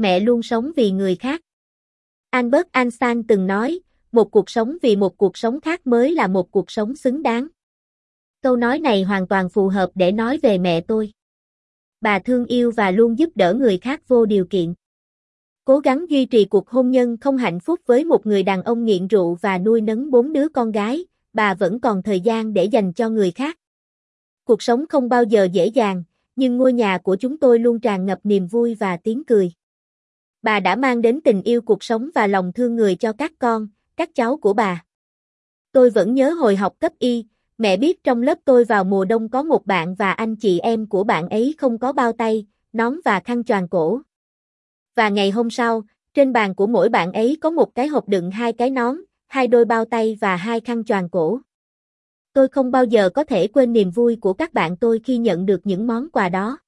mẹ luôn sống vì người khác. Albert Einstein từng nói, một cuộc sống vì một cuộc sống khác mới là một cuộc sống xứng đáng. Câu nói này hoàn toàn phù hợp để nói về mẹ tôi. Bà thương yêu và luôn giúp đỡ người khác vô điều kiện. Cố gắng duy trì cuộc hôn nhân không hạnh phúc với một người đàn ông nghiện rượu và nuôi nấng bốn đứa con gái, bà vẫn còn thời gian để dành cho người khác. Cuộc sống không bao giờ dễ dàng, nhưng ngôi nhà của chúng tôi luôn tràn ngập niềm vui và tiếng cười. Bà đã mang đến tình yêu cuộc sống và lòng thương người cho các con, các cháu của bà. Tôi vẫn nhớ hồi học cấp y, mẹ biết trong lớp tôi vào mùa đông có một bạn và anh chị em của bạn ấy không có bao tay, nón và khăn choàng cổ. Và ngày hôm sau, trên bàn của mỗi bạn ấy có một cái hộp đựng hai cái nón, hai đôi bao tay và hai khăn choàng cổ. Tôi không bao giờ có thể quên niềm vui của các bạn tôi khi nhận được những món quà đó.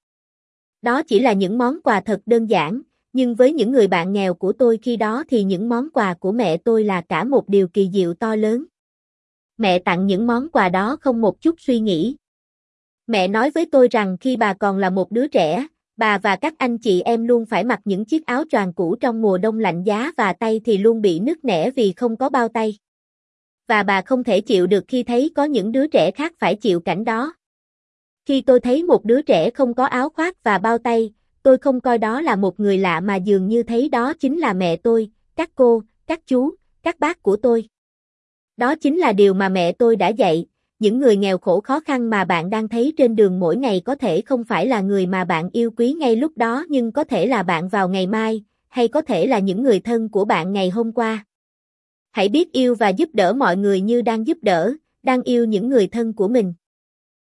Đó chỉ là những món quà thật đơn giản, nhưng với những người bạn nghèo của tôi khi đó thì những món quà của mẹ tôi là cả một điều kỳ diệu to lớn. Mẹ tặng những món quà đó không một chút suy nghĩ. Mẹ nói với tôi rằng khi bà còn là một đứa trẻ, bà và các anh chị em luôn phải mặc những chiếc áo choàng cũ trong mùa đông lạnh giá và tay thì luôn bị nứt nẻ vì không có bao tay. Và bà không thể chịu được khi thấy có những đứa trẻ khác phải chịu cảnh đó. Khi tôi thấy một đứa trẻ không có áo khoác và bao tay, tôi không coi đó là một người lạ mà dường như thấy đó chính là mẹ tôi, các cô, các chú, các bác của tôi. Đó chính là điều mà mẹ tôi đã dạy, những người nghèo khổ khó khăn mà bạn đang thấy trên đường mỗi ngày có thể không phải là người mà bạn yêu quý ngay lúc đó nhưng có thể là bạn vào ngày mai, hay có thể là những người thân của bạn ngày hôm qua. Hãy biết yêu và giúp đỡ mọi người như đang giúp đỡ, đang yêu những người thân của mình.